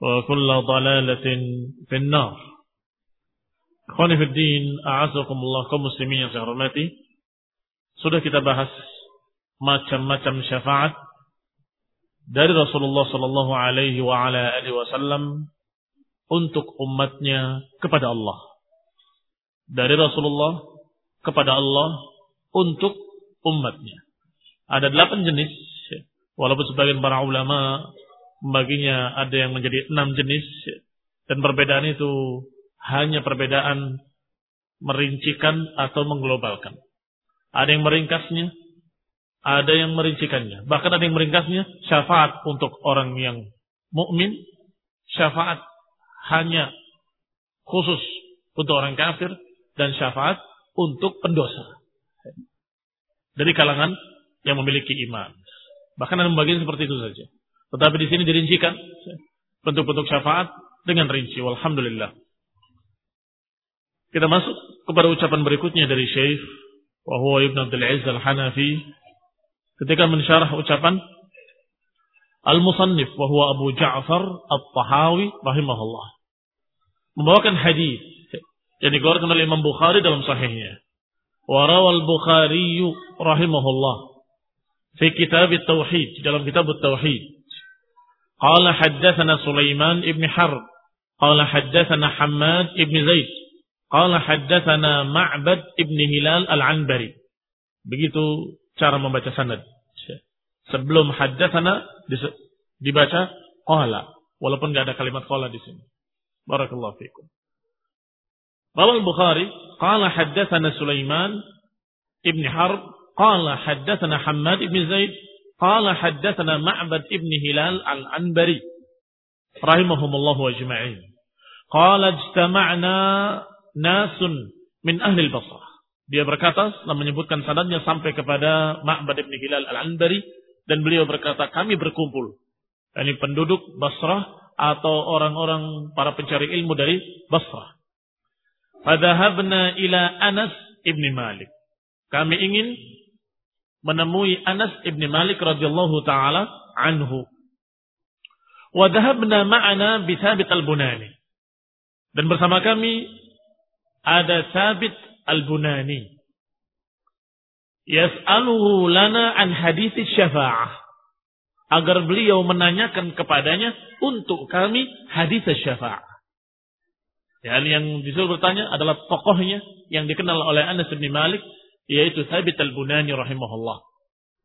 وكل ضلالة في النار Khawani Fiddin, a'azakumullah kaum muslimin yang saya hormati. Sudah kita bahas macam-macam syafaat dari Rasulullah sallallahu alaihi wa ala alihi wasallam untuk umatnya kepada Allah. Dari Rasulullah kepada Allah untuk umatnya. Ada delapan jenis, walaupun sebagian para ulama membaginya ada yang menjadi enam jenis, dan perbedaan itu hanya perbedaan merincikan atau mengglobalkan. Ada yang meringkasnya, ada yang merincikannya. Bahkan ada yang meringkasnya syafaat untuk orang yang mukmin, syafaat hanya khusus untuk orang kafir dan syafaat untuk pendosa. Dari kalangan yang memiliki iman. Bahkan ada pembagian seperti itu saja. Tetapi di sini dirincikan bentuk-bentuk syafaat dengan rinci. Walhamdulillah. Kita masuk kepada ucapan berikutnya dari Syekh wa Ibn Abdul Aziz Al-Hanafi ketika mensyarah ucapan Al-Musannif wa huwa Abu Ja'far At-Tahawi rahimahullah membawakan hadis yang dikeluarkan oleh Imam Bukhari dalam sahihnya. Wa rawal Bukhari rahimahullah fi kitab at-tauhid dalam kitab at-tauhid. Qala haddatsana Sulaiman ibn Harb qala haddatsana Hammad ibn Zaid Qala haddatsana Ma'bad ibn Hilal al-Anbari. Begitu cara membaca sanad. Sebelum haddatsana dibaca qala walaupun enggak ada kalimat qala di sini. Barakallahu fikum. Rawal Bukhari qala haddatsana Sulaiman ibn Harb qala haddatsana Hammad ibn Zaid qala haddatsana Ma'bad ibn Hilal al-Anbari rahimahumullah ajma'in. Qala ijtama'na nasun min ahli Basrah. Dia berkata setelah menyebutkan sanadnya sampai kepada Ma'bad ibn Hilal al-Anbari dan beliau berkata kami berkumpul. Ini penduduk Basrah atau orang-orang para pencari ilmu dari Basrah. Fadhahabna ila Anas ibn Malik. Kami ingin menemui Anas ibn Malik radhiyallahu taala anhu. Wa dhahabna ma'ana al-Bunani. Dan bersama kami ada Sabit Al-Bunani. Yas'aluhu lana an hadis syafa'ah. Agar beliau menanyakan kepadanya untuk kami hadis syafa'ah. Dan yang disuruh bertanya adalah tokohnya yang dikenal oleh Anas bin Malik yaitu Sabit Al-Bunani rahimahullah.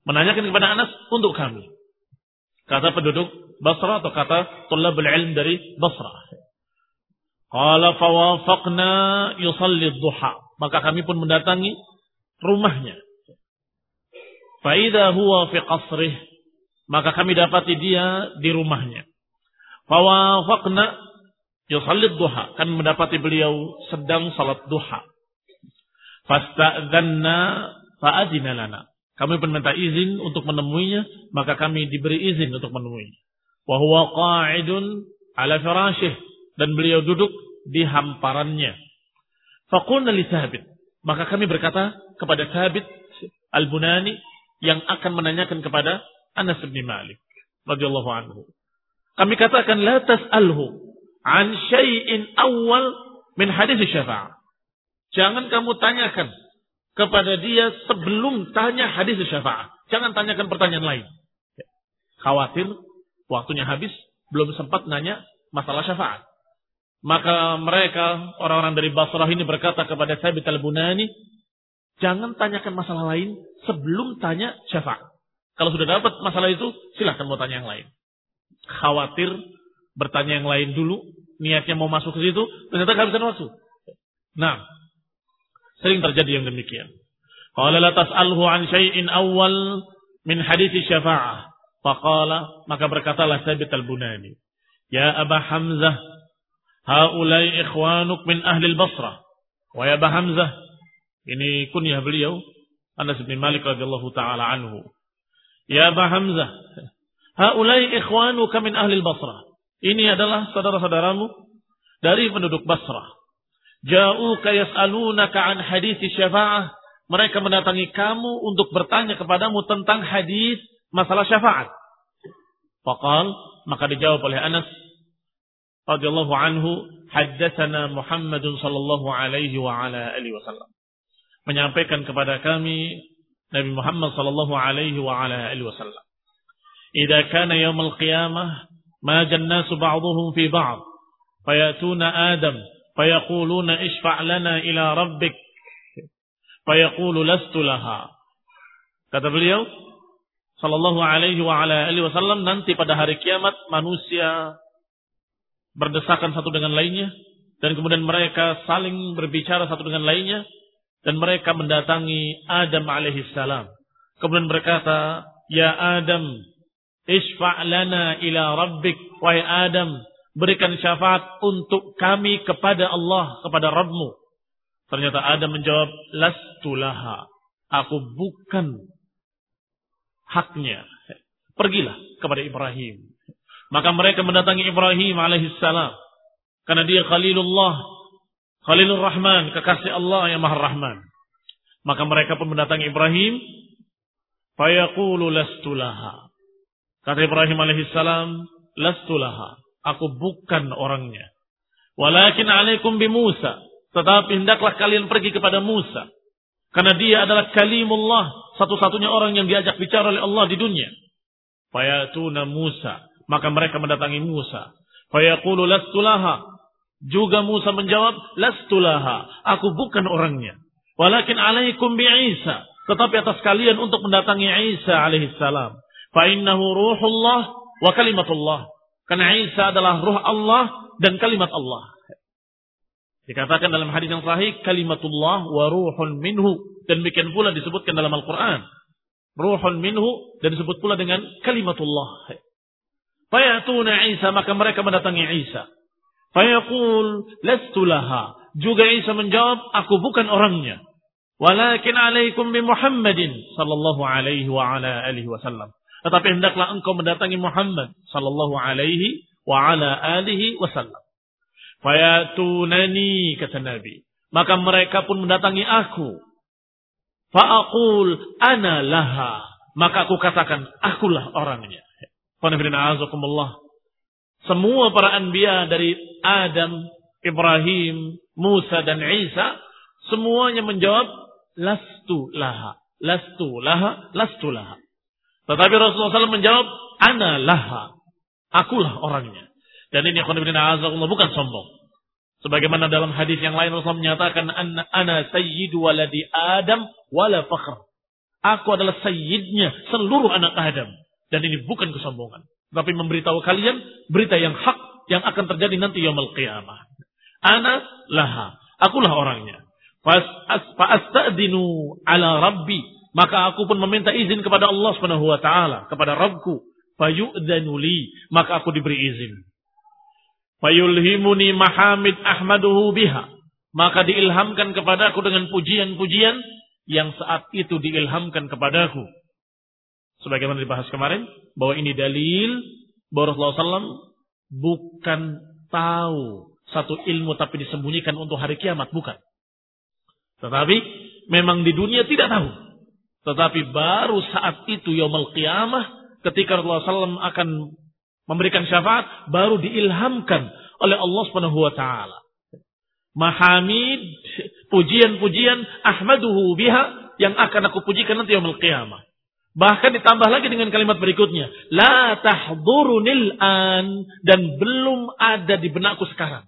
Menanyakan kepada Anas untuk kami. Kata penduduk Basra atau kata tulabul ilm dari Basra. Qala fawafaqna yusalli duha. Maka kami pun mendatangi rumahnya. Faida huwa fi qasrih. Maka kami dapati dia di rumahnya. Fawafaqna yusalli duha. Kami mendapati beliau sedang salat duha. Fasta'dhanna fa'adina lana. Kami pun minta izin untuk menemuinya, maka kami diberi izin untuk menemuinya. Wa huwa qa'idun ala firashih dan beliau duduk di hamparannya. Faqulna li Thabit. Maka kami berkata kepada Thabit Al-Bunani yang akan menanyakan kepada Anas bin Malik radhiyallahu anhu. Kami katakan la tas'alhu an syai'in awal min hadis syafa'ah. Jangan kamu tanyakan kepada dia sebelum tanya hadis syafa'ah. Jangan tanyakan pertanyaan lain. Khawatir waktunya habis belum sempat nanya masalah syafaat. Maka mereka, orang-orang dari Basrah ini berkata kepada Sabit al-Bunani, jangan tanyakan masalah lain sebelum tanya syafaat. Kalau sudah dapat masalah itu, silahkan mau tanya yang lain. Khawatir bertanya yang lain dulu, niatnya mau masuk ke situ, ternyata kehabisan waktu. Nah, sering terjadi yang demikian. Qala la tas'alhu an syai'in awal min hadis syafa'ah. Faqala, maka berkatalah Sabit al-Bunani, Ya Aba Hamzah, haulai ikhwanuk min ahli al-Basrah. Wa ya Aba Hamzah, ini kunyah beliau, Anas bin Malik radhiyallahu taala anhu. Ya Aba Hamzah, haulai ikhwanuk min ahli al-Basrah. Ini adalah saudara-saudaramu dari penduduk Basrah. Ja'uka yas'alunaka an hadis syafa'ah. Mereka mendatangi kamu untuk bertanya kepadamu tentang hadis masalah syafaat. Faqal, maka dijawab oleh Anas radhiyallahu anhu, haddatsana Muhammadun sallallahu alaihi wa ala alihi wasallam. Menyampaikan kepada kami Nabi Muhammad sallallahu alaihi wa ala alihi wasallam. Idza kana yaumul qiyamah ma jannasu ba'dhum fi ba'd fayatuna Adam fayaquluna ishfa' lana ila rabbik fayaqulu lastu laha. Kata beliau, Sallallahu alaihi wa ala alihi wasallam nanti pada hari kiamat manusia berdesakan satu dengan lainnya dan kemudian mereka saling berbicara satu dengan lainnya dan mereka mendatangi Adam alaihi salam. Kemudian berkata, "Ya Adam, isfa' lana ila rabbik." Wahai Adam, berikan syafaat untuk kami kepada Allah, kepada Rabbmu. Ternyata Adam menjawab, "Lastu laha." Aku bukan haknya. Pergilah kepada Ibrahim. Maka mereka mendatangi Ibrahim alaihissalam. Karena dia Khalilullah. Khalilur Rahman. Kekasih Allah yang maha Rahman. Maka mereka pun mendatangi Ibrahim. Fayaqulu lastulaha. Kata Ibrahim alaihissalam. Lastulaha. Aku bukan orangnya. Walakin alaikum bi Musa. Tetapi hendaklah kalian pergi kepada Musa. Karena dia adalah kalimullah, satu-satunya orang yang diajak bicara oleh Allah di dunia. Fayatuna Musa, maka mereka mendatangi Musa. Fayaqulu lastulaha. Juga Musa menjawab, lastulaha, aku bukan orangnya. Walakin alaikum bi Isa, tetapi atas kalian untuk mendatangi Isa alaihissalam. Fa innahu ruhullah wa kalimatullah. Karena Isa adalah ruh Allah dan kalimat Allah. Dikatakan dalam hadis yang sahih kalimatullah wa ruhun minhu dan demikian pula disebutkan dalam Al-Qur'an. Ruhun minhu dan disebut pula dengan kalimatullah. Fayatuna Isa maka mereka mendatangi Isa. Fayaqul lastu laha. Juga Isa menjawab, aku bukan orangnya. Walakin alaikum bi Muhammadin sallallahu alaihi wa ala alihi wasallam. Tetapi hendaklah engkau mendatangi Muhammad sallallahu alaihi wa ala alihi wasallam. Fayatunani kata Nabi. Maka mereka pun mendatangi aku. Fa'akul ana laha. Maka aku katakan, akulah orangnya. Semua para anbiya dari Adam, Ibrahim, Musa dan Isa. Semuanya menjawab, lastu laha. Lastu laha, lastu laha. Tetapi Rasulullah SAW menjawab, ana laha. Akulah orangnya. Dan ini Allah bukan sombong. Sebagaimana dalam hadis yang lain Rasulullah menyatakan ana sayyidu waladi Adam wala fakhr. Aku adalah sayyidnya seluruh anak Adam dan ini bukan kesombongan, tapi memberitahu kalian berita yang hak yang akan terjadi nanti yaumul qiyamah. Ana laha. Akulah orangnya. Fa'asta'dinu ala rabbi. Maka aku pun meminta izin kepada Allah Subhanahu wa taala, kepada Rabbku. Fayu'danu li, maka aku diberi izin. Fayulhimuni mahamid ahmaduhu biha. Maka diilhamkan kepadaku dengan pujian-pujian yang saat itu diilhamkan kepadaku. Sebagaimana dibahas kemarin, bahwa ini dalil bahwa Rasulullah SAW bukan tahu satu ilmu tapi disembunyikan untuk hari kiamat, bukan. Tetapi memang di dunia tidak tahu. Tetapi baru saat itu yaumul qiyamah ketika Rasulullah SAW akan memberikan syafaat baru diilhamkan oleh Allah Subhanahu wa taala. Mahamid, pujian-pujian ahmaduhu biha yang akan aku pujikan nanti yaumul qiyamah. Bahkan ditambah lagi dengan kalimat berikutnya, la tahdurunil an dan belum ada di benakku sekarang.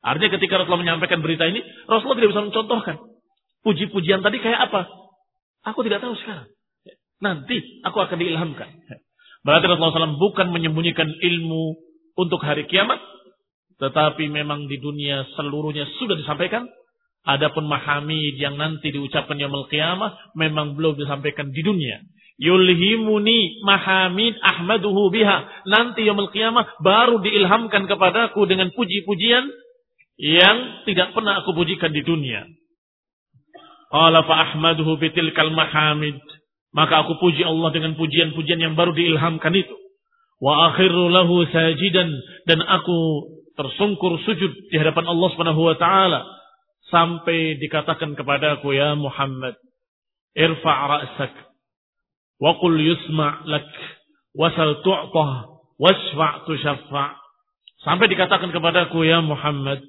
Artinya ketika Rasulullah menyampaikan berita ini, Rasulullah tidak bisa mencontohkan. Puji-pujian tadi kayak apa? Aku tidak tahu sekarang. Nanti aku akan diilhamkan. Berarti Rasulullah SAW bukan menyembunyikan ilmu untuk hari kiamat. Tetapi memang di dunia seluruhnya sudah disampaikan. Adapun mahamid yang nanti diucapkan yaumul qiyamah memang belum disampaikan di dunia. Yulhimuni mahamid ahmaduhu biha. Nanti yaumul qiyamah baru diilhamkan kepadaku dengan puji-pujian yang tidak pernah aku pujikan di dunia. Qala fa ahmaduhu bitilkal mahamid. Maka aku puji Allah dengan pujian-pujian yang baru diilhamkan itu. Wa akhiru lahu sajidan. Dan aku tersungkur sujud di hadapan Allah Subhanahu wa taala. Sampai dikatakan kepadaku ya Muhammad irfa' ra'sak. Wa qul yusma' lak. Wasal tu'tah. Wasfa' tushaffa' sampai dikatakan kepadaku ya Muhammad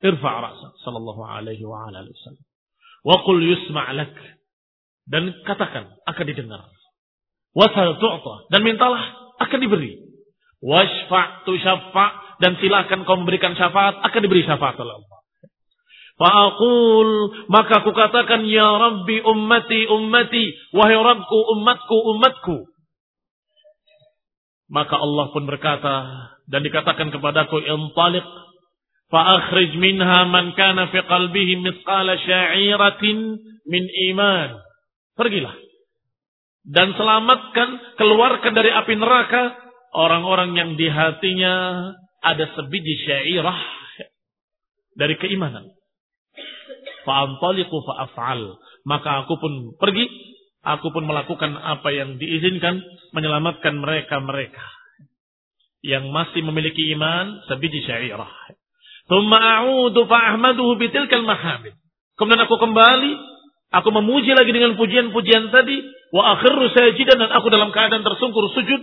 Irfa' ra'sak. Sallallahu alaihi wa ala alihi wasallam. Wa qul yusma' lak. Dan katakan akan didengar. Wasal tu'ta dan mintalah akan diberi. Washfa' tushaffa' dan silakan kau memberikan syafaat akan diberi syafaat oleh Allah. Fa'aqul maka aku katakan ya Rabbi ummati ummati wahai Rabbku umatku umatku. Maka Allah pun berkata dan dikatakan kepadaku intaliq فأخرج منها من كان في قلبه مثقال شعيرة min iman. Pergilah. Dan selamatkan, keluarkan dari api neraka orang-orang yang di hatinya ada sebiji syairah dari keimanan. Fa'antaliku fa'af'al. Maka aku pun pergi, aku pun melakukan apa yang diizinkan, menyelamatkan mereka-mereka yang masih memiliki iman sebiji syairah. Kemudian aku kembali, aku memuji lagi dengan pujian-pujian tadi, wa akhirru sajidan dan aku dalam keadaan tersungkur sujud.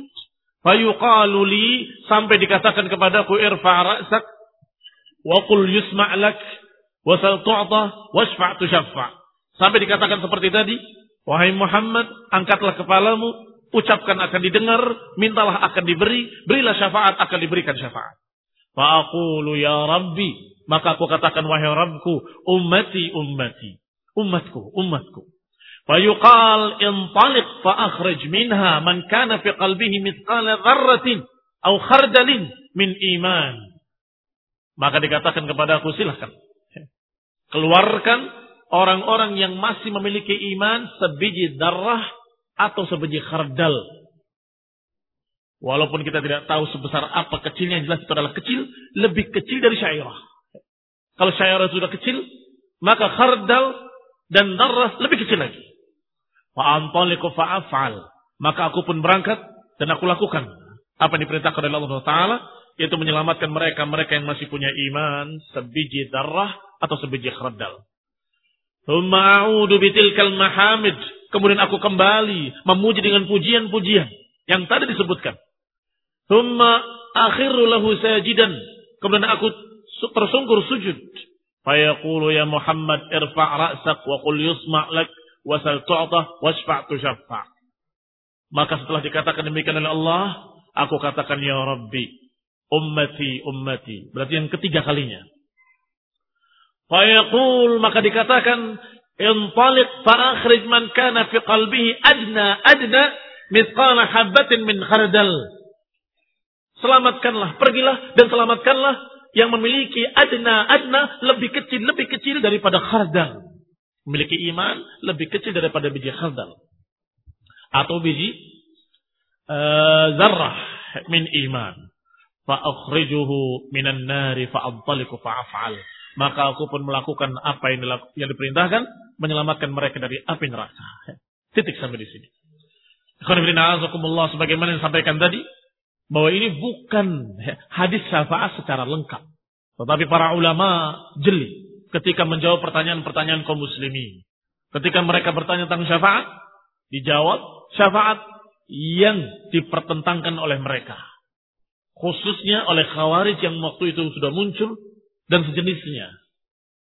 Fayuqalu li sampai dikatakan kepadaku irfa' ra'sak wa qul yusma' lak wa sal tu'ta washfa' tushaffa'. Sampai dikatakan seperti tadi, wahai Muhammad, angkatlah kepalamu, ucapkan akan didengar, mintalah akan diberi, berilah syafaat akan diberikan syafaat. Fa'aqulu ya Rabbi. Maka aku katakan wahai Rabbku. Ummati ummati. Umatku, umatku. Fayuqal intaliq fa'akhrij minha man kana fi qalbihi mithqala dharratin. Au khardalin min iman. Maka dikatakan kepada aku silahkan. Keluarkan orang-orang yang masih memiliki iman sebiji darah atau sebiji khardal Walaupun kita tidak tahu sebesar apa kecilnya, jelas itu adalah kecil, lebih kecil dari syairah. Kalau syairah sudah kecil, maka khardal dan darras lebih kecil lagi. Fa'antaliku fa'af'al. Maka aku pun berangkat dan aku lakukan apa yang diperintahkan oleh Allah Taala yaitu menyelamatkan mereka mereka yang masih punya iman sebiji darah atau sebiji khardal. Mahamid. Kemudian aku kembali memuji dengan pujian-pujian yang tadi disebutkan. Thumma akhiru lahu sajidan. Kemudian aku tersungkur sujud. Fayaqulu ya Muhammad irfa' ra'sak wa qul yusma' lak wa sal tu'ta wasfa' tushaffa'. Maka setelah dikatakan demikian oleh Allah, aku katakan ya Rabbi, ummati ummati. Berarti yang ketiga kalinya. Fayaqul maka dikatakan intaliq fa'akhrij man kana fi qalbihi adna adna mithqala habatin min khardal Selamatkanlah, pergilah dan selamatkanlah yang memiliki adna adna lebih kecil lebih kecil daripada khardal. Memiliki iman lebih kecil daripada biji khardal. Atau biji uh, zarrah min iman. Fa'akhrijuhu minan nari fa'abtaliku fa'af'al. Maka aku pun melakukan apa yang, yang diperintahkan, menyelamatkan mereka dari api neraka. Titik sampai di sini. Sebagaimana yang disampaikan tadi, bahwa ini bukan hadis syafaat secara lengkap. Tetapi para ulama jeli ketika menjawab pertanyaan-pertanyaan kaum muslimin. Ketika mereka bertanya tentang syafaat, dijawab syafaat yang dipertentangkan oleh mereka. Khususnya oleh khawarij yang waktu itu sudah muncul dan sejenisnya.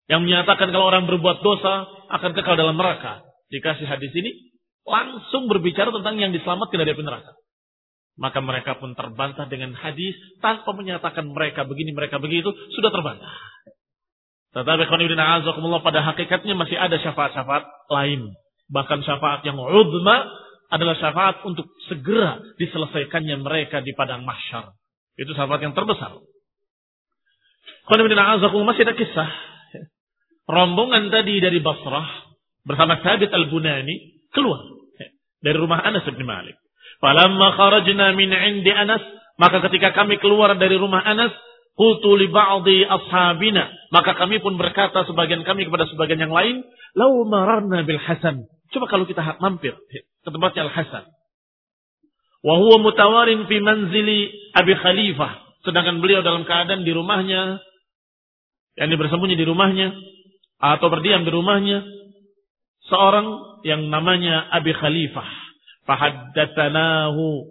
Yang menyatakan kalau orang berbuat dosa akan kekal dalam neraka. Dikasih hadis ini, langsung berbicara tentang yang diselamatkan dari neraka. Maka mereka pun terbantah dengan hadis tanpa menyatakan mereka begini, mereka begitu, sudah terbantah. Tetapi pada hakikatnya masih ada syafaat-syafaat lain. Bahkan syafaat yang udma adalah syafaat untuk segera diselesaikannya mereka di padang mahsyar. Itu syafaat yang terbesar. masih ada kisah. Rombongan tadi dari Basrah bersama Thabit al-Bunani keluar dari rumah Anas bin Malik. Falamma kharajna min indi Anas, maka ketika kami keluar dari rumah Anas, qultu li ba'dhi ashabina, maka kami pun berkata sebagian kami kepada sebagian yang lain, "Lau mararna bil Hasan." Coba kalau kita mampir ke tempatnya Al Hasan. Wa huwa mutawarin fi manzili Abi Khalifah, sedangkan beliau dalam keadaan di rumahnya yang bersembunyi di rumahnya atau berdiam di rumahnya seorang yang namanya Abi Khalifah Fahaddatsanahu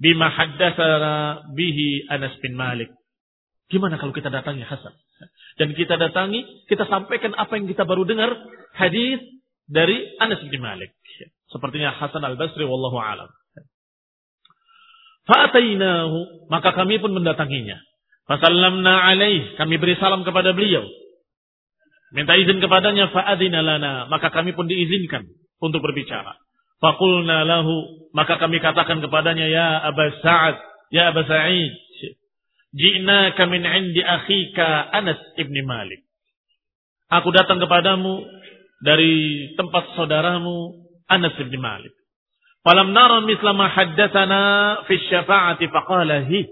bima haddatsana bihi Anas bin Malik. Gimana kalau kita datangi Hasan? Dan kita datangi, kita sampaikan apa yang kita baru dengar hadis dari Anas bin Malik. Sepertinya Hasan al-Basri wallahu alam. Fa'atainahu, maka kami pun mendatanginya. Fasallamna alaih, kami beri salam kepada beliau. Minta izin kepadanya, fa'adina lana, maka kami pun diizinkan untuk berbicara. Fakulna lahu, maka kami katakan kepadanya, ya Aba Sa'ad, ya Aba Sa'id, Jina min indi akhika Anas ibni Malik. Aku datang kepadamu dari tempat saudaramu Anas ibni Malik. Falam nara misla ma haddatsana fi syafa'ati faqala hi.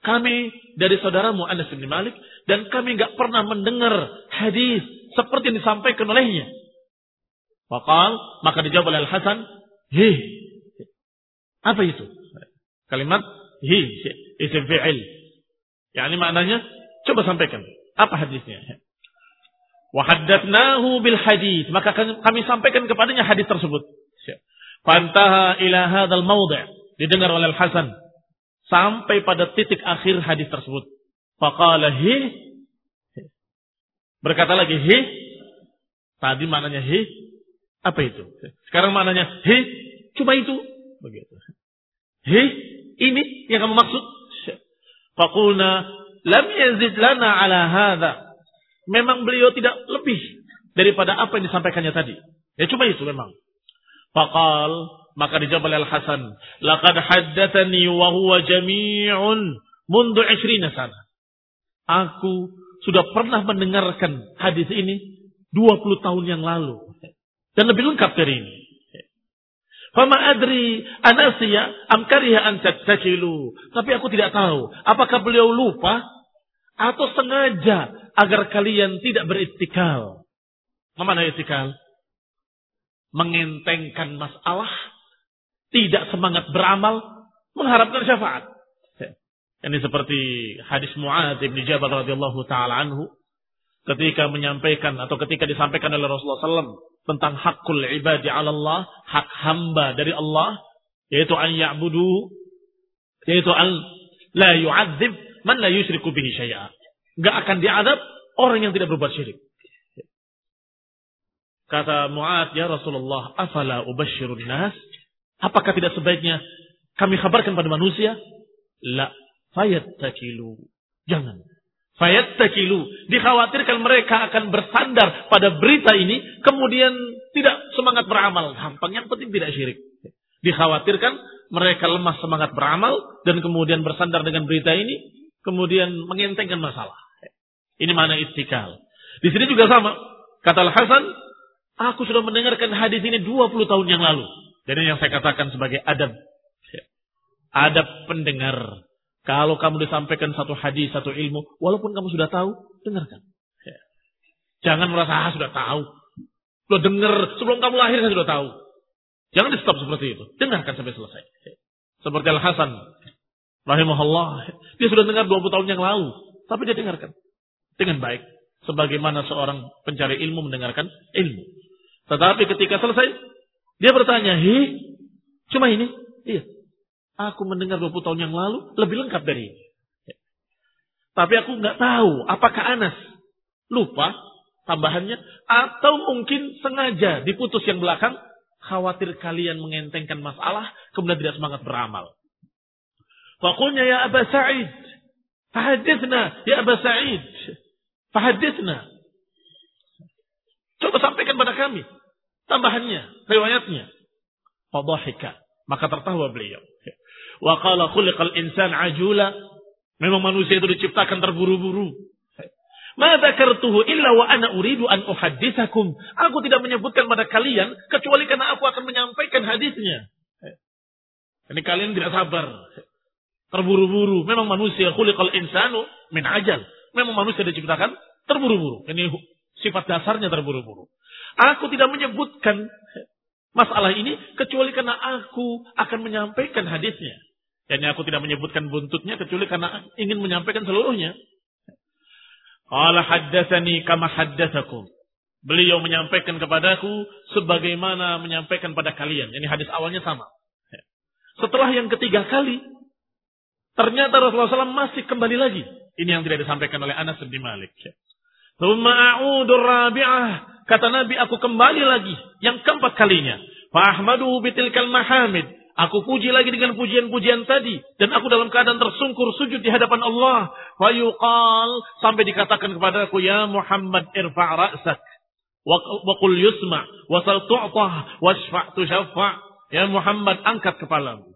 Kami dari saudaramu Anas bin Malik dan kami enggak pernah mendengar hadis seperti yang disampaikan olehnya. Fakal, maka dijawab oleh Al-Hasan, hi. Apa itu? Kalimat hi, isim fi'il. Ya, ini maknanya, coba sampaikan. Apa hadisnya? Wahaddatnahu bil hadis. Maka kami sampaikan kepadanya hadis tersebut. Fantaha ila hadal mawdi' didengar oleh Al-Hasan sampai pada titik akhir hadis tersebut. Faqala hi berkata lagi hi tadi maknanya hi apa itu? Sekarang maknanya, he, cuma itu. Begitu. He, ini yang kamu maksud? Fakulna, lam yazid lana ala hadha. Memang beliau tidak lebih daripada apa yang disampaikannya tadi. Ya cuma itu memang. Fakal, maka dijawab oleh Al-Hasan. Laqad haddathani wa huwa jami'un mundu isrina sana. Aku sudah pernah mendengarkan hadis ini 20 tahun yang lalu. Dan lebih lengkap dari ini. Fama adri anasiya am kariha an tattakilu. Tapi aku tidak tahu apakah beliau lupa atau sengaja agar kalian tidak beristikal. Mana istikal? Mengentengkan masalah, tidak semangat beramal, mengharapkan syafaat. Ini seperti hadis Mu'ad bin Jabal radhiyallahu taala anhu ketika menyampaikan atau ketika disampaikan oleh Rasulullah SAW tentang hakul ibadi ala Allah, hak hamba dari Allah, yaitu an ya'budu, yaitu an la yu'adzib man la yusyriku bihi syai'a. Enggak akan diadab orang yang tidak berbuat syirik. Kata Mu'ad, ya Rasulullah, afala ubashirun nas? Apakah tidak sebaiknya kami kabarkan pada manusia? La, fayattakilu. Jangan. Fayattakilu. Dikhawatirkan mereka akan bersandar pada berita ini. Kemudian tidak semangat beramal. Gampang. Yang penting tidak syirik. Dikhawatirkan mereka lemah semangat beramal. Dan kemudian bersandar dengan berita ini. kemudian mengentengkan masalah. Ini mana istikal. Di sini juga sama. Kata Al-Hasan, aku sudah mendengarkan hadis ini 20 tahun yang lalu. Ini yang saya katakan sebagai adab. Adab pendengar. Kalau kamu disampaikan satu hadis, satu ilmu, walaupun kamu sudah tahu, dengarkan. Jangan merasa, ah sudah tahu. Lo dengar, sebelum kamu lahir saya sudah tahu. Jangan di stop seperti itu. Dengarkan sampai selesai. Seperti Al-Hasan. Rahimahullah. Dia sudah dengar 20 tahun yang lalu. Tapi dia dengarkan. Dengan baik. Sebagaimana seorang pencari ilmu mendengarkan ilmu. Tetapi ketika selesai, dia bertanya, Hi, cuma ini? Iya. Aku mendengar 20 tahun yang lalu, lebih lengkap dari ini. Tapi aku nggak tahu apakah Anas lupa tambahannya atau mungkin sengaja diputus yang belakang khawatir kalian mengentengkan masalah kemudian tidak semangat beramal. Fakulnya ya Aba Sa'id, fahadithna ya Aba Sa'id, fahadithna. Coba sampaikan pada kami tambahannya, riwayatnya. Fadhahika, maka tertawa beliau. Wa qala khuliqal insan ajula. Memang manusia itu diciptakan terburu-buru. Ma dzakartuhu illa wa ana uridu an uhadditsakum. Aku tidak menyebutkan pada kalian kecuali karena aku akan menyampaikan hadisnya. Ini kalian tidak sabar. Terburu-buru. Memang manusia khuliqal insanu min ajal. Memang manusia diciptakan terburu-buru. Ini sifat dasarnya terburu-buru. Aku tidak menyebutkan masalah ini kecuali karena aku akan menyampaikan hadisnya. Dan aku tidak menyebutkan buntutnya kecuali karena ingin menyampaikan seluruhnya. Qala haddatsani kama haddatsakum. Beliau menyampaikan kepadaku sebagaimana menyampaikan pada kalian. Ini hadis awalnya sama. Setelah yang ketiga kali, ternyata Rasulullah SAW masih kembali lagi. Ini yang tidak disampaikan oleh Anas bin Malik. Thumma a'udu rabi'ah. Kata Nabi, aku kembali lagi. Yang keempat kalinya. Fa'ahmadu bitilkal mahamid. Aku puji lagi dengan pujian-pujian tadi. Dan aku dalam keadaan tersungkur sujud di hadapan Allah. Fayuqal. Sampai dikatakan kepada aku. Ya Muhammad irfa' ra'sak. Wa qul yusma. Wasal tu'tah. Wasfa' tushaffa' Ya Muhammad angkat kepalamu.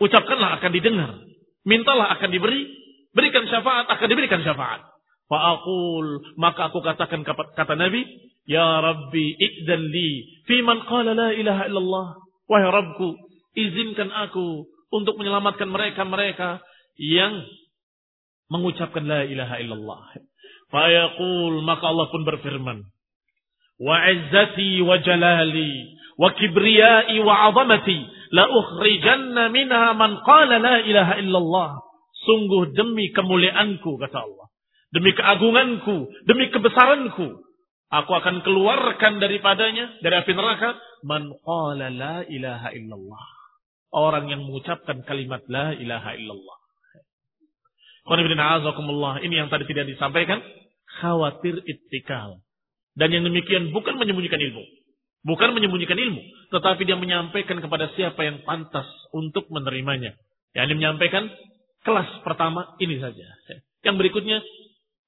Ucapkanlah akan didengar. Mintalah akan diberi. Berikan syafaat akan diberikan syafaat. Fa'akul. Maka aku katakan kata Nabi. Ya Rabbi ikdan li. Man qala la ilaha illallah. Wahai Rabbku izinkan aku untuk menyelamatkan mereka-mereka yang mengucapkan la ilaha illallah. Fayaqul maka Allah pun berfirman, "Wa izzati wa jalali wa kibriyai wa 'azamati la ukhrijanna minha man qala la ilaha illallah." Sungguh demi kemuliaanku kata Allah, demi keagunganku, demi kebesaranku, aku akan keluarkan daripadanya dari api neraka man qala la ilaha illallah orang yang mengucapkan kalimat la ilaha illallah. Ini yang tadi tidak disampaikan. Khawatir ittikal. Dan yang demikian bukan menyembunyikan ilmu. Bukan menyembunyikan ilmu. Tetapi dia menyampaikan kepada siapa yang pantas untuk menerimanya. Yang dia menyampaikan kelas pertama ini saja. Yang berikutnya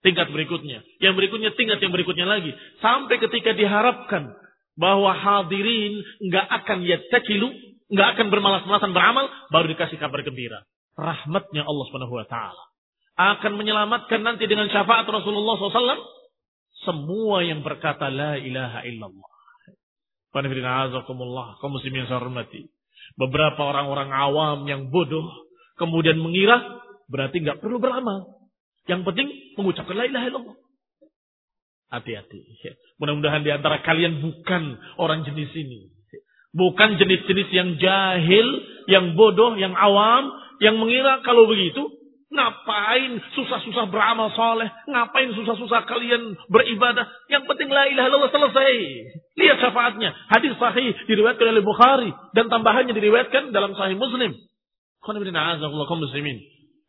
tingkat berikutnya. Yang berikutnya tingkat yang berikutnya lagi. Sampai ketika diharapkan bahwa hadirin nggak akan yattakilu nggak akan bermalas-malasan beramal, baru dikasih kabar gembira. Rahmatnya Allah Subhanahu wa taala akan menyelamatkan nanti dengan syafaat Rasulullah SAW semua yang berkata la ilaha illallah. kaum muslimin yang saya hormati. Beberapa orang-orang awam yang bodoh kemudian mengira berarti nggak perlu beramal. Yang penting mengucapkan la ilaha illallah. Hati-hati. Mudah-mudahan di antara kalian bukan orang jenis ini. Bukan jenis-jenis yang jahil, yang bodoh, yang awam, yang mengira kalau begitu, ngapain susah-susah beramal soleh, ngapain susah-susah kalian beribadah, yang penting la ilaha illallah selesai. Lihat syafaatnya, hadis sahih diriwayatkan oleh Bukhari dan tambahannya diriwayatkan dalam sahih Muslim. muslimin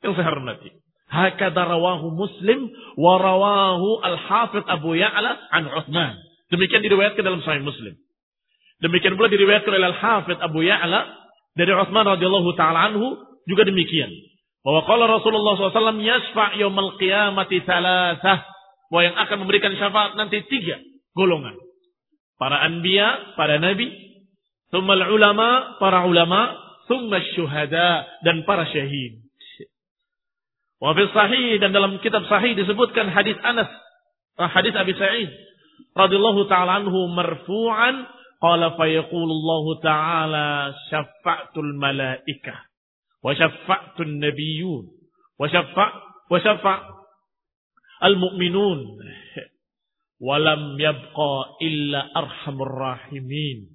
yang saya hormati. Hakada rawahu Muslim wa rawahu Al-Hafidh Abu Ya'la an Uthman. Demikian diriwayatkan dalam sahih Muslim. Demikian pula diriwayatkan oleh Al-Hafidh Abu Ya'la dari Utsman radhiyallahu taala anhu juga demikian. Bahwa qala Rasulullah SAW yasfa' yaumal qiyamati thalathah. Bahwa yang akan memberikan syafaat nanti tiga golongan. Para anbiya, para nabi, thumma ulama, para ulama, thumma syuhada dan para syahid. Wa sahih dan dalam kitab sahih disebutkan hadis Anas, ah, hadis Abi Sa'id radhiyallahu taala anhu marfu'an qala fa yaqulu Allah taala syafa'tul malaikah wa syafa'tun nabiyyun wa syafa' wa syafa' al mu'minun walam yabqa illa arhamur rahimin.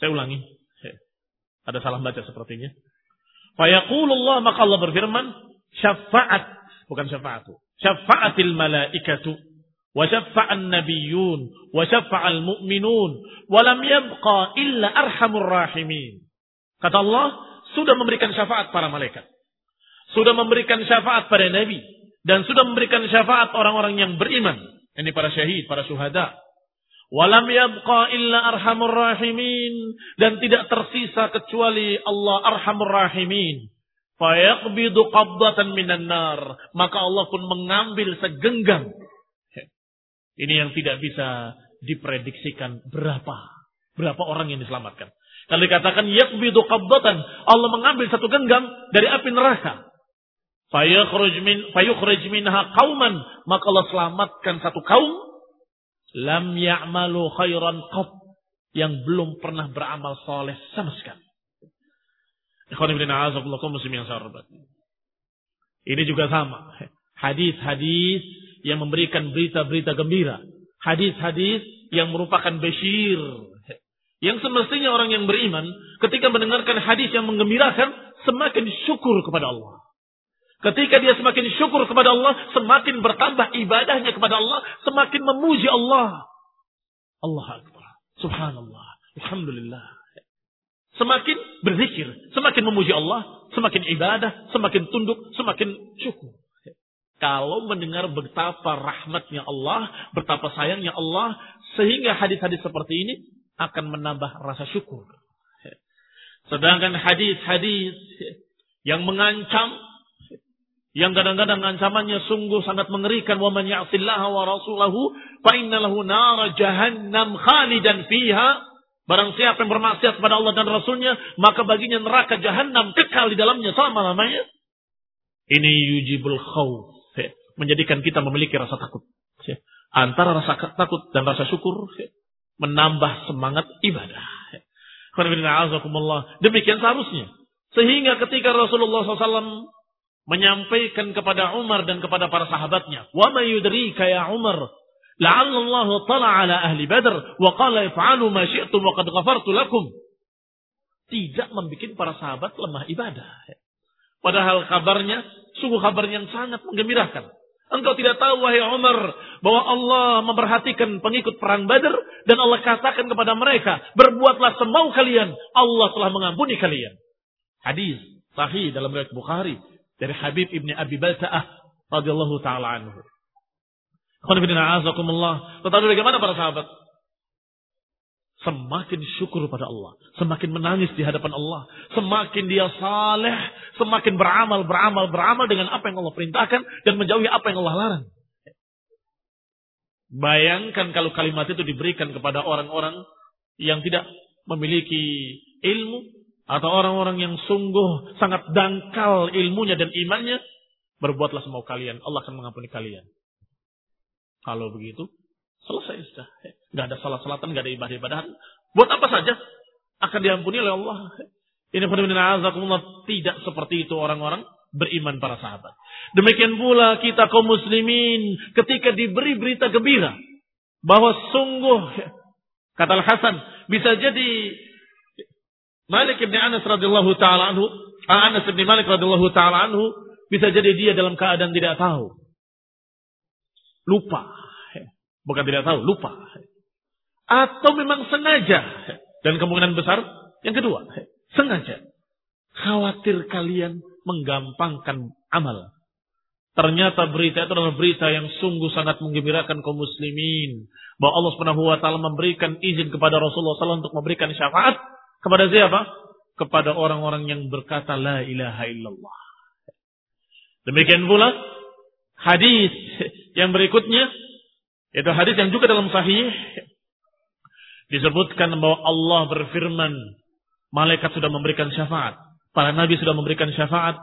Saya ulangi. Ada salah baca sepertinya. Fayaqulullah maka Allah berfirman, syafaat bukan syafaatu. Syafa'atil malaikatu wa syafa'an nabiyyun wa syafa'al mu'minun wa lam yabqa illa arhamur rahimin. Kata Allah, sudah memberikan syafaat para malaikat. Sudah memberikan syafaat pada nabi dan sudah memberikan syafaat orang-orang yang beriman. Ini para syahid, para syuhada. Walam yabqa illa arhamur rahimin. Dan tidak tersisa kecuali Allah arhamur rahimin. Fayaqbidu qabdatan minan nar. Maka Allah pun mengambil segenggam. Ini yang tidak bisa diprediksikan berapa. Berapa orang yang diselamatkan. Kalau dikatakan yakbidu qabdatan. Allah mengambil satu genggam dari api neraka. Fayukhruj min fayukhrij minha qauman, maka Allah selamatkan satu kaum lam ya'malu khairan qat yang belum pernah beramal soleh sama sekali. Ini juga sama. Hadis-hadis yang memberikan berita-berita gembira. Hadis-hadis yang merupakan besyir. Yang semestinya orang yang beriman ketika mendengarkan hadis yang menggembirakan semakin syukur kepada Allah. Ketika dia semakin syukur kepada Allah, semakin bertambah ibadahnya kepada Allah, semakin memuji Allah. Allah Akbar. Subhanallah. Alhamdulillah. Semakin berzikir, semakin memuji Allah, semakin ibadah, semakin tunduk, semakin syukur. Kalau mendengar betapa rahmatnya Allah, betapa sayangnya Allah, sehingga hadis-hadis seperti ini akan menambah rasa syukur. Sedangkan hadis-hadis yang mengancam yang kadang-kadang ancamannya sungguh sangat mengerikan. Wa man wa rasulahu fa innalahu nar jahannam khalidan fiha. Barang siapa yang bermaksiat kepada Allah dan rasulnya maka baginya neraka jahanam kekal di dalamnya selama-lamanya. Ini yujibul khauf menjadikan kita memiliki rasa takut antara rasa takut dan rasa syukur menambah semangat ibadah demikian seharusnya. Sehingga ketika Rasulullah SAW menyampaikan kepada Umar dan kepada para sahabatnya, "Wa yudrika ya Umar, la'alla Allah tala ala ahli Badr wa qala if'alu ma syi'tum wa qad ghafartu lakum." Tidak membuat para sahabat lemah ibadah. Padahal kabarnya sungguh kabar yang sangat menggembirakan. Engkau tidak tahu wahai Umar bahwa Allah memperhatikan pengikut perang Badar dan Allah katakan kepada mereka, "Berbuatlah semau kalian, Allah telah mengampuni kalian." Hadis sahih dalam riwayat Bukhari dari Habib ibni Abi Balsa'ah radhiyallahu taala anhu. Tetapi bagaimana para sahabat? Semakin syukur pada Allah. Semakin menangis di hadapan Allah. Semakin dia saleh. Semakin beramal, beramal, beramal dengan apa yang Allah perintahkan. Dan menjauhi apa yang Allah larang. Bayangkan kalau kalimat itu diberikan kepada orang-orang yang tidak memiliki ilmu atau orang-orang yang sungguh sangat dangkal ilmunya dan imannya, berbuatlah semau kalian, Allah akan mengampuni kalian. Kalau begitu, selesai sudah. Gak ada salat-salatan, gak ada ibadah-ibadahan. Buat apa saja akan diampuni oleh Allah. Ini tidak seperti itu orang-orang beriman para sahabat. Demikian pula kita kaum muslimin ketika diberi berita gembira bahwa sungguh kata Al Hasan bisa jadi Malik bin Anas radhiyallahu taala anhu, ah, Anas bin Malik radhiyallahu taala anhu bisa jadi dia dalam keadaan tidak tahu. Lupa. Bukan tidak tahu, lupa. Atau memang sengaja. Dan kemungkinan besar yang kedua, sengaja. Khawatir kalian menggampangkan amal. Ternyata berita itu adalah berita yang sungguh sangat menggembirakan kaum muslimin. Bahwa Allah Subhanahu wa taala memberikan izin kepada Rasulullah SAW untuk memberikan syafaat kepada siapa? Kepada orang-orang yang berkata la ilaha illallah. Demikian pula hadis yang berikutnya itu hadis yang juga dalam sahih disebutkan bahwa Allah berfirman malaikat sudah memberikan syafaat, para nabi sudah memberikan syafaat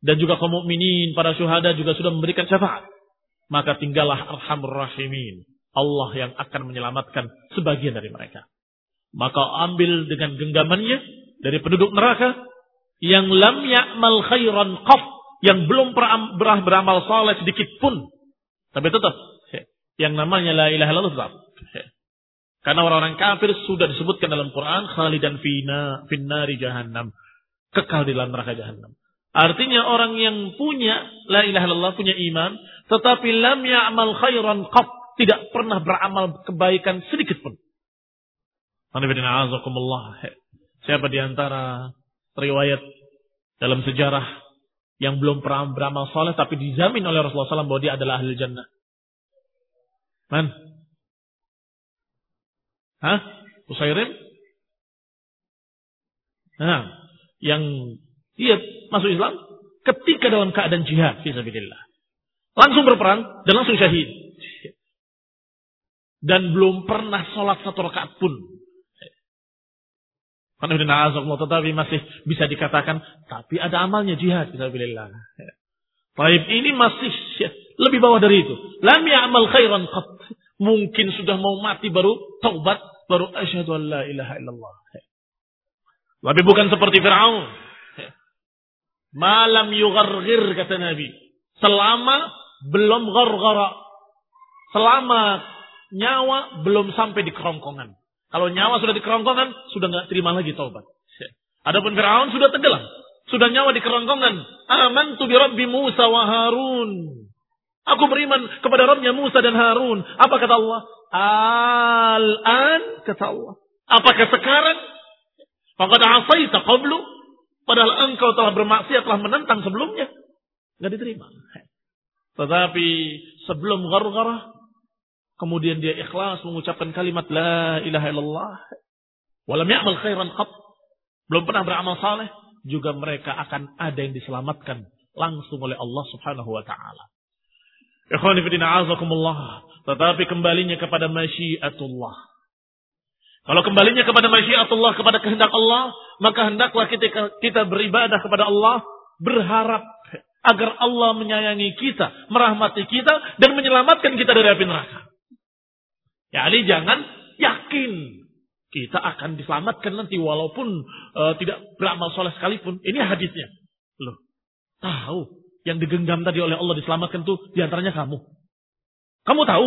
dan juga kaum mukminin, para syuhada juga sudah memberikan syafaat. Maka tinggallah arhamur rahimin. Allah yang akan menyelamatkan sebagian dari mereka. Maka ambil dengan genggamannya dari penduduk neraka yang lam ya'mal khairan qaf, yang belum pernah beramal saleh sedikit pun. Tapi tetap yang namanya la ilaha illallah tetap. Karena orang-orang kafir sudah disebutkan dalam Quran khalidan fina finnari jahannam. Kekal di dalam neraka jahannam. Artinya orang yang punya la ilaha illallah punya iman tetapi lam ya'mal khairan qat tidak pernah beramal kebaikan sedikit pun. Siapa di antara riwayat dalam sejarah yang belum pernah beramal soleh tapi dijamin oleh Rasulullah SAW bahwa dia adalah ahli jannah? Man? Hah? Usairim? Nah, yang dia masuk Islam ketika dalam keadaan jihad fisabilillah. Langsung berperang dan langsung syahid. Dan belum pernah sholat satu rakaat pun. Tetapi masih bisa dikatakan, tapi ada amalnya jihad. Fisabilillah. Baik, ini masih lebih bawah dari itu. Lam ya'mal khairan qat. Mungkin sudah mau mati baru taubat, baru asyhadu an la ilaha illallah. Tapi bukan seperti Fir'aun Malam yughargir kata Nabi. Selama belum ghargara. Selama nyawa belum sampai di kerongkongan. Kalau nyawa sudah di kerongkongan, sudah nggak terima lagi taubat. Adapun Fir'aun sudah tenggelam. Sudah nyawa di kerongkongan. Aman tu bi Musa wa Harun. Aku beriman kepada Rabbnya Musa dan Harun. Apa kata Allah? Al-an kata Allah. Apakah sekarang? Faqad asaita qablu Padahal engkau telah bermaksiat, telah menentang sebelumnya. Nggak diterima. Tetapi sebelum ghargharah, kemudian dia ikhlas mengucapkan kalimat La ilaha illallah. Walam ya'mal khairan qat. Belum pernah beramal saleh. Juga mereka akan ada yang diselamatkan langsung oleh Allah subhanahu wa ta'ala. Ikhwanifidina azakumullah. Tetapi kembalinya kepada masyiatullah. Kalau kembalinya kepada masyiatullah, kepada kehendak Allah, maka hendaklah kita, kita beribadah kepada Allah, berharap agar Allah menyayangi kita, merahmati kita, dan menyelamatkan kita dari api neraka. Ya, Ali jangan yakin kita akan diselamatkan nanti walaupun uh, tidak beramal soleh sekalipun. Ini hadisnya. Loh, tahu yang digenggam tadi oleh Allah diselamatkan tuh di antaranya kamu. Kamu tahu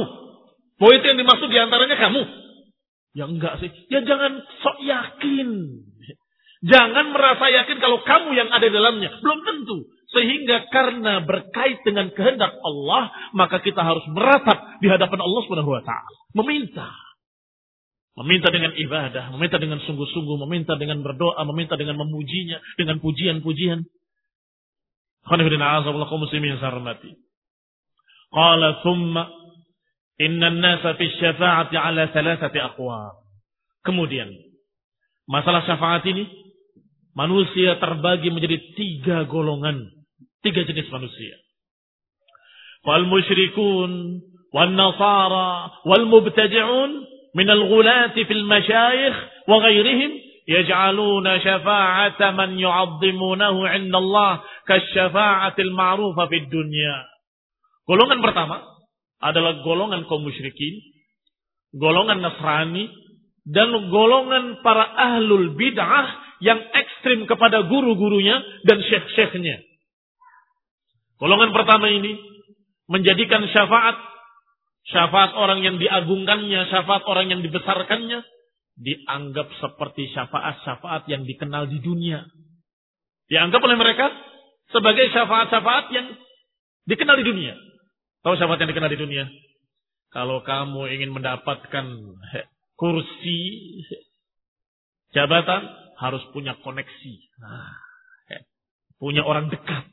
bahwa itu yang dimaksud di antaranya kamu. Ya enggak sih. Ya jangan sok yakin. Jangan merasa yakin kalau kamu yang ada di dalamnya. Belum tentu. Sehingga karena berkait dengan kehendak Allah, maka kita harus meratap di hadapan Allah Subhanahu wa taala. Meminta. Meminta dengan ibadah, meminta dengan sungguh-sungguh, meminta dengan berdoa, meminta dengan memujinya, dengan pujian-pujian. Qala thumma Inna nasa fi syafa'ati ala thalathati aqwam. Kemudian, masalah syafaat ini, manusia terbagi menjadi tiga golongan. Tiga jenis manusia. Wal musyrikun, wal nasara, wal mubtadi'un, min al-ghulati fil masyayikh, wa ghairihim, yaj'aluna syafa'ata man yu'azzimunahu inda Allah, kasyafa'atil ma'rufa fid dunya. Golongan pertama, adalah golongan kaum musyrikin, golongan Nasrani, dan golongan para ahlul bid'ah yang ekstrim kepada guru-gurunya dan syekh-syekhnya. Golongan pertama ini menjadikan syafaat, syafaat orang yang diagungkannya, syafaat orang yang dibesarkannya, dianggap seperti syafaat-syafaat yang dikenal di dunia. Dianggap oleh mereka sebagai syafaat-syafaat yang dikenal di dunia. Tahu syafaat yang dikenal di dunia? Kalau kamu ingin mendapatkan kursi jabatan, harus punya koneksi. Nah, punya orang dekat.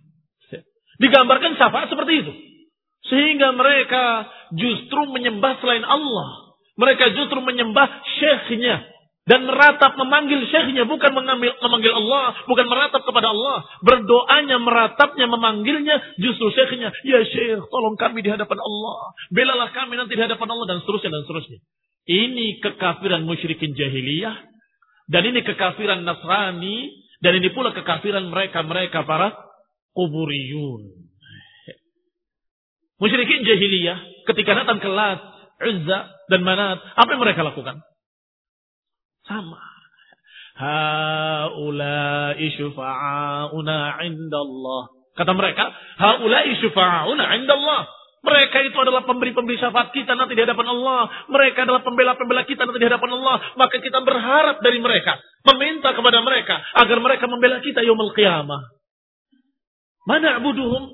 Digambarkan syafaat seperti itu. Sehingga mereka justru menyembah selain Allah. Mereka justru menyembah syekhnya dan meratap memanggil syekhnya bukan mengambil, memanggil Allah, bukan meratap kepada Allah. Berdoanya, meratapnya, memanggilnya justru syekhnya. Ya syekh, tolong kami di hadapan Allah. Belalah kami nanti di hadapan Allah dan seterusnya dan seterusnya. Ini kekafiran musyrikin jahiliyah dan ini kekafiran Nasrani dan ini pula kekafiran mereka-mereka para kuburiyun. Musyrikin jahiliyah ketika datang ke Lat, Uzza dan Manat, apa yang mereka lakukan? Sama. Haulai syufa'auna indallah. Kata mereka, haulai syufa'auna indallah. Mereka itu adalah pemberi-pemberi syafaat kita nanti di hadapan Allah. Mereka adalah pembela-pembela kita nanti di hadapan Allah. Maka kita berharap dari mereka. Meminta kepada mereka. Agar mereka membela kita yaumul qiyamah. Mana abuduhum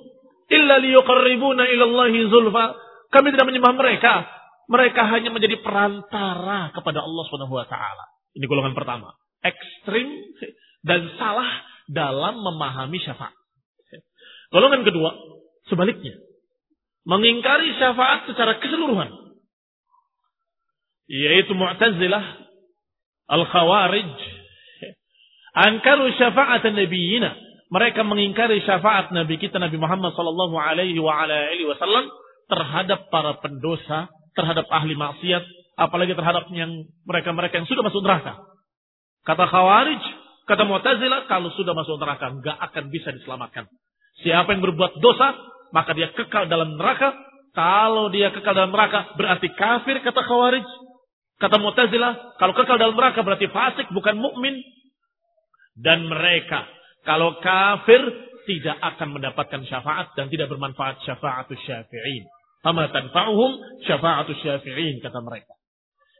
illa liyuqarribuna ilallahi zulfa. Kami tidak menyembah mereka. Mereka hanya menjadi perantara kepada Allah Subhanahu wa taala. Ini golongan pertama. Ekstrim dan salah dalam memahami syafaat. Golongan kedua, sebaliknya mengingkari syafaat secara keseluruhan. Yaitu Mu'tazilah, Al-Khawarij, angkaru syafaat nabiyina. Mereka mengingkari syafaat Nabi kita Nabi Muhammad sallallahu alaihi wasallam terhadap para pendosa, terhadap ahli maksiat, apalagi terhadap yang mereka-mereka yang sudah masuk neraka. Kata Khawarij, kata Mu'tazilah, kalau sudah masuk neraka nggak akan bisa diselamatkan. Siapa yang berbuat dosa, maka dia kekal dalam neraka. Kalau dia kekal dalam neraka berarti kafir kata Khawarij. Kata Mu'tazilah, kalau kekal dalam neraka berarti fasik bukan mukmin. Dan mereka kalau kafir tidak akan mendapatkan syafaat dan tidak bermanfaat syafaatus syafi'in. Fama tanfa'uhum syafaatus syafi'in kata mereka.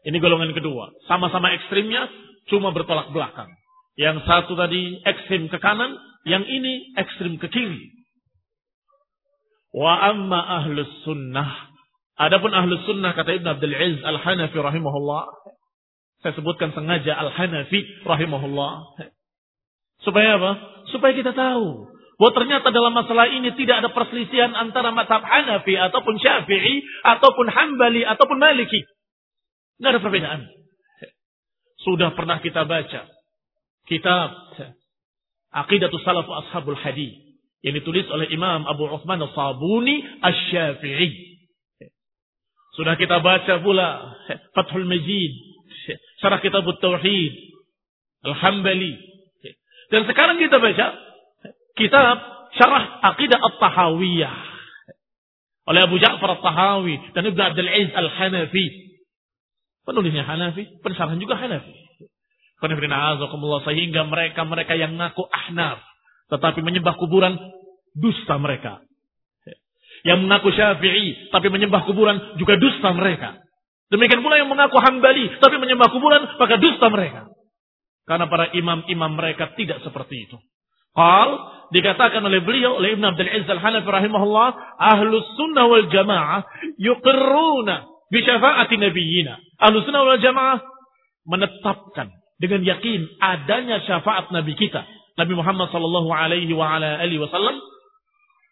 Ini golongan kedua. Sama-sama ekstrimnya cuma bertolak belakang. Yang satu tadi ekstrim ke kanan, yang ini ekstrim ke kiri. Wa amma ahlus sunnah. Adapun ahlus sunnah kata Ibn Abdul Aziz Al-Hanafi rahimahullah. Saya sebutkan sengaja Al-Hanafi rahimahullah. Supaya apa? Supaya kita tahu. Bahwa ternyata dalam masalah ini tidak ada perselisihan antara mazhab Hanafi ataupun Syafi'i ataupun Hambali ataupun Maliki. Tidak ada perbedaan. Sudah pernah kita baca kitab Aqidatus Salaf Ashabul Hadis yang ditulis oleh Imam Abu Uthman Al-Sabuni Al-Syafi'i. Sudah kita baca pula Fathul Majid, Syarah Kitab Tauhid, Al-Hambali. Dan sekarang kita baca kitab Syarah Aqidah At-Tahawiyah oleh Abu Ja'far At-Tahawi dan Ibnu Abdul Aziz Al-Hanafi. Penulisnya Hanafi, pensarahan juga Hanafi. Sehingga mereka-mereka yang ngaku ahnaf tetapi menyembah kuburan dusta mereka. Yang mengaku syafi'i tapi menyembah kuburan juga dusta mereka. Demikian pula yang mengaku hambali tapi menyembah kuburan maka dusta mereka. Karena para imam-imam mereka tidak seperti itu. Qal dikatakan oleh beliau oleh Ibn Abdul Aziz Al-Hanafi rahimahullah ahlus sunnah wal jamaah yuqirruna bi syafaati nabiyina. Ahlus sunnah wal jamaah menetapkan dengan yakin adanya syafaat nabi kita Nabi Muhammad sallallahu alaihi wa ala alihi wasallam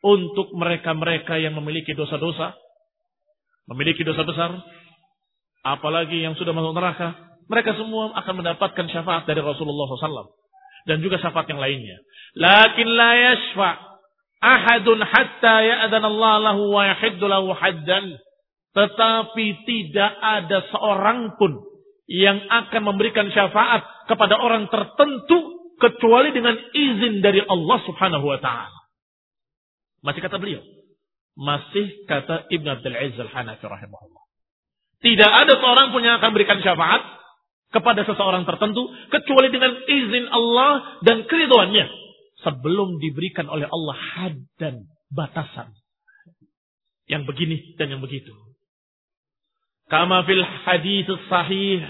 untuk mereka-mereka yang memiliki dosa-dosa, memiliki dosa besar, apalagi yang sudah masuk neraka, mereka semua akan mendapatkan syafaat dari Rasulullah SAW dan juga syafaat yang lainnya. Lakin la yashfa ahadun hatta ya'dan Allah lahu wa yahiddu lahu haddan. Tetapi tidak ada seorang pun yang akan memberikan syafaat kepada orang tertentu kecuali dengan izin dari Allah Subhanahu wa taala. Masih kata beliau. Masih kata Ibn Abdul Aziz Al-Hanafi rahimahullah. Tidak ada seorang pun yang akan berikan syafaat kepada seseorang tertentu kecuali dengan izin Allah dan keriduannya sebelum diberikan oleh Allah had dan batasan. Yang begini dan yang begitu. Kama fil hadis sahih.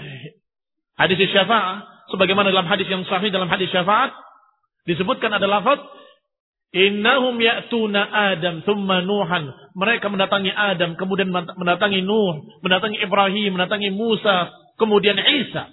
Hadis syafaat sebagaimana dalam hadis yang sahih dalam hadis syafaat disebutkan ada lafaz innahum ya'tuna Adam thumma Nuhan mereka mendatangi Adam kemudian mendatangi Nuh mendatangi Ibrahim mendatangi Musa kemudian Isa.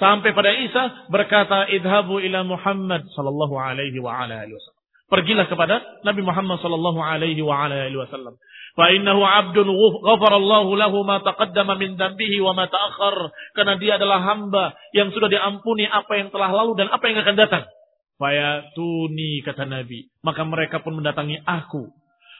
Sampai pada Isa berkata, "Idhabu ila Muhammad sallallahu alaihi wa ala alihi wasallam." Pergilah kepada Nabi Muhammad sallallahu alaihi wa ala alihi wasallam. Fa innahu 'abdun ghafara Allah lahu ma taqaddama min dambihi wa ma ta'akhkhar. Karena dia adalah hamba yang sudah diampuni apa yang telah lalu dan apa yang akan datang. Fayatuni kata Nabi. Maka mereka pun mendatangi aku.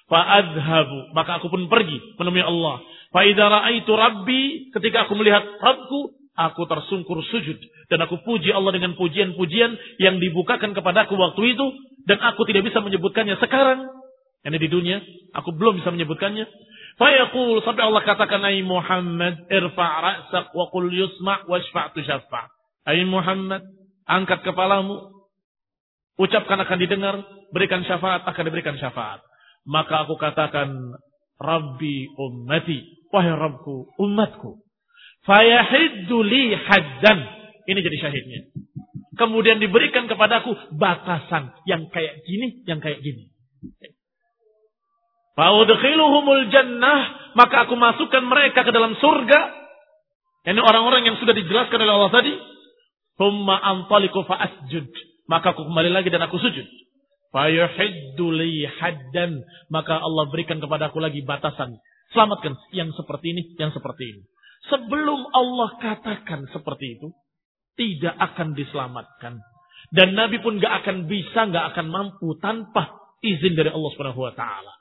Fa'adhabu. Maka aku pun pergi menemui Allah fa idza raaitu rabbi ketika aku melihat Rabbku Aku tersungkur sujud. Dan aku puji Allah dengan pujian-pujian yang dibukakan kepadaku waktu itu. Dan aku tidak bisa menyebutkannya sekarang. Ini di dunia. Aku belum bisa menyebutkannya. Fayaqul sampai Allah katakan ay Muhammad irfa' ra'sak wa qul yusma' washfa' tushaffa'. Ay Muhammad, angkat kepalamu, ucapkan akan didengar, berikan syafaat akan diberikan syafaat. Maka aku katakan Rabbi ummati, wahai Rabbku, umatku. Fayahiddu li haddan. Ini jadi syahidnya. Kemudian diberikan kepadaku batasan yang kayak gini, yang kayak gini. Fa'udkhiluhumul jannah, maka aku masukkan mereka ke dalam surga. Ini orang-orang yang sudah dijelaskan oleh Allah tadi. Thumma antaliku fa'asjud. Maka aku kembali lagi dan aku sujud. Fayuhiddu li haddan. Maka Allah berikan kepada aku lagi batasan. Selamatkan yang seperti ini, yang seperti ini. Sebelum Allah katakan seperti itu, tidak akan diselamatkan. Dan Nabi pun gak akan bisa, gak akan mampu tanpa izin dari Allah Subhanahu wa taala.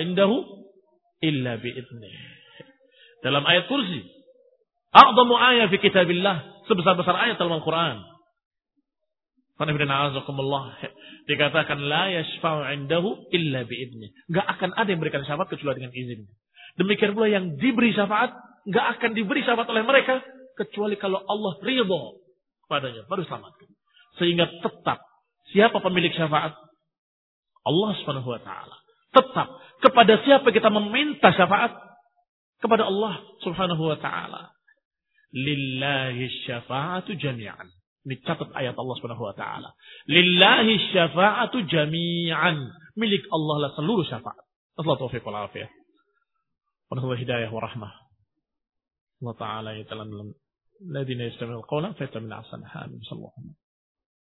Indahu illa. Dalam ayat kursi. Ayat fi kitabillah. Sebesar-besar ayat dalam Al-Quran. Dikatakan la yashfa'u indahu illa bi'idni. Gak akan ada yang berikan syafaat kecuali dengan izin. Demikian pula yang diberi syafaat gak akan diberi syafaat oleh mereka kecuali kalau Allah ridho padanya baru selamatkan. Sehingga tetap siapa pemilik syafaat? Allah Subhanahu wa taala. Tetap kepada siapa kita meminta syafaat? Kepada Allah Subhanahu wa taala. Lillahi syafa'atu jami'an. Ini catat ayat Allah Subhanahu wa taala. Lillahi syafa'atu jami'an. Milik Allah lah seluruh syafaat. Allah taufiq wal afiyah. Wa hidayah wa rahmah. Allah taala ya taala ladina qawla fa. Sallallahu